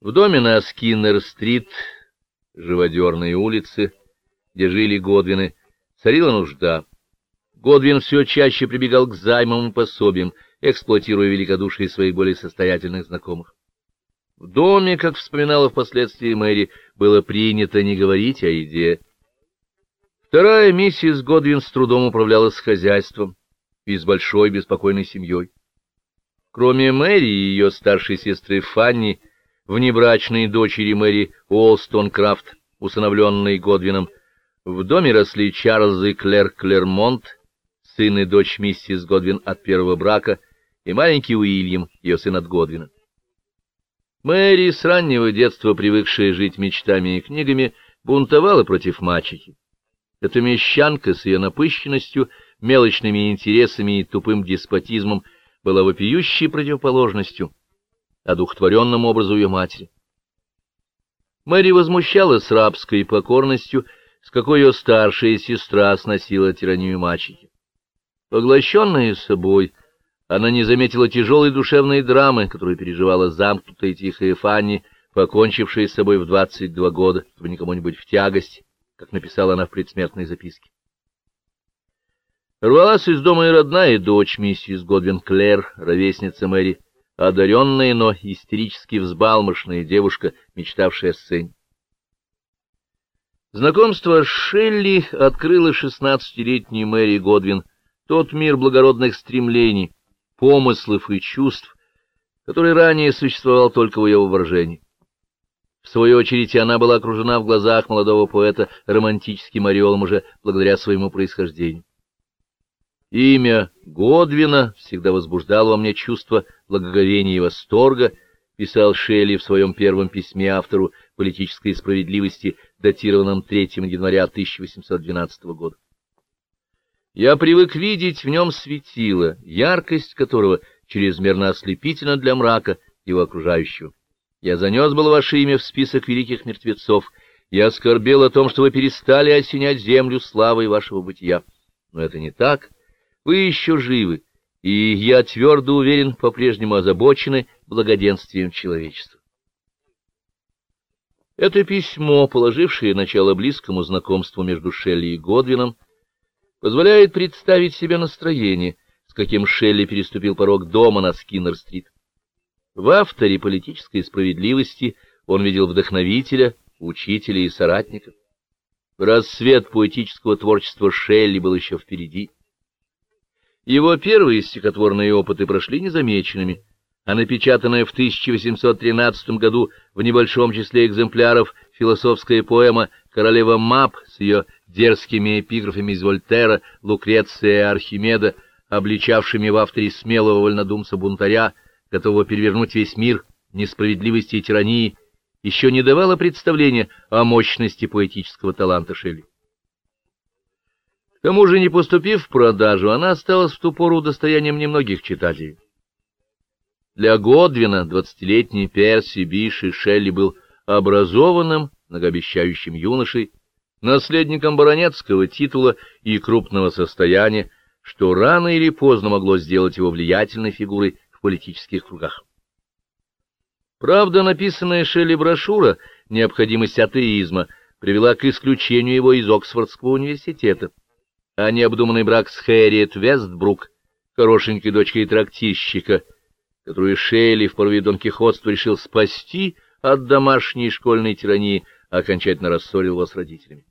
В доме на Скиннер-стрит, живодерной улице, где жили Годвины, царила нужда. Годвин все чаще прибегал к займам и пособиям, эксплуатируя великодушие своих более состоятельных знакомых. В доме, как вспоминала впоследствии Мэри, было принято не говорить о еде. Вторая миссис Годвин с трудом управлялась хозяйством и с большой беспокойной семьей. Кроме Мэри и ее старшей сестры Фанни, внебрачной дочери Мэри Уолстон-Крафт, усыновленной Годвином, в доме росли Чарльз и Клэр Клермонт, сын и дочь миссис Годвин от первого брака, и маленький Уильям, ее сын от Годвина. Мэри, с раннего детства привыкшая жить мечтами и книгами, бунтовала против мачехи. Эта мещанка с ее напыщенностью, мелочными интересами и тупым деспотизмом была вопиющей противоположностью одухотворенному образу ее матери. Мэри возмущалась рабской покорностью, с какой ее старшая сестра сносила тиранию мачехи. Поглощенная собой, она не заметила тяжелой душевной драмы, которую переживала замкнутая тихая Фанни, покончившая с собой в двадцать два года, чтобы никому не быть в тягость, как написала она в предсмертной записке. Рвалась из дома и родная дочь миссис Годвин Клэр, ровесница Мэри, одаренная, но истерически взбалмошная девушка, мечтавшая о сцене. Знакомство с Шелли открыло шестнадцатилетней Мэри Годвин тот мир благородных стремлений, помыслов и чувств, который ранее существовал только в ее воображении. В свою очередь она была окружена в глазах молодого поэта романтическим ореолом уже благодаря своему происхождению. Имя Годвина всегда возбуждало во мне чувство благоговения и восторга, писал Шелли в своем первом письме автору политической справедливости, датированном 3 января 1812 года. Я привык видеть в нем светило, яркость которого чрезмерно ослепительна для мрака его окружающего. Я занес было ваше имя в список великих мертвецов, я оскорбел о том, что вы перестали осенять землю славой вашего бытия. Но это не так. Вы еще живы, и я твердо уверен, по-прежнему озабочены благоденствием человечества. Это письмо, положившее начало близкому знакомству между Шелли и Годвином, позволяет представить себе настроение, с каким Шелли переступил порог дома на Скиннер-стрит. В авторе политической справедливости он видел вдохновителя, учителя и соратника. Рассвет поэтического творчества Шелли был еще впереди. Его первые стихотворные опыты прошли незамеченными, а напечатанная в 1813 году в небольшом числе экземпляров философская поэма «Королева Мап» с ее дерзкими эпиграфами из Вольтера, Лукреция и Архимеда, обличавшими в авторе смелого вольнодумца-бунтаря, готового перевернуть весь мир несправедливости и тирании, еще не давала представления о мощности поэтического таланта Шелли. К тому же, не поступив в продажу, она осталась в ту пору достоянием немногих читателей. Для Годвина двадцатилетний Перси Биши Шелли был образованным, многообещающим юношей, наследником баронетского титула и крупного состояния, что рано или поздно могло сделать его влиятельной фигурой в политических кругах. Правда, написанная Шелли брошюра «Необходимость атеизма» привела к исключению его из Оксфордского университета, а необдуманный брак с Хэрриет Вестбрук, хорошенькой дочкой трактирщика, которую Шелли в порыве Дон Кихотства решил спасти от домашней школьной тирании, окончательно рассорил его с родителями.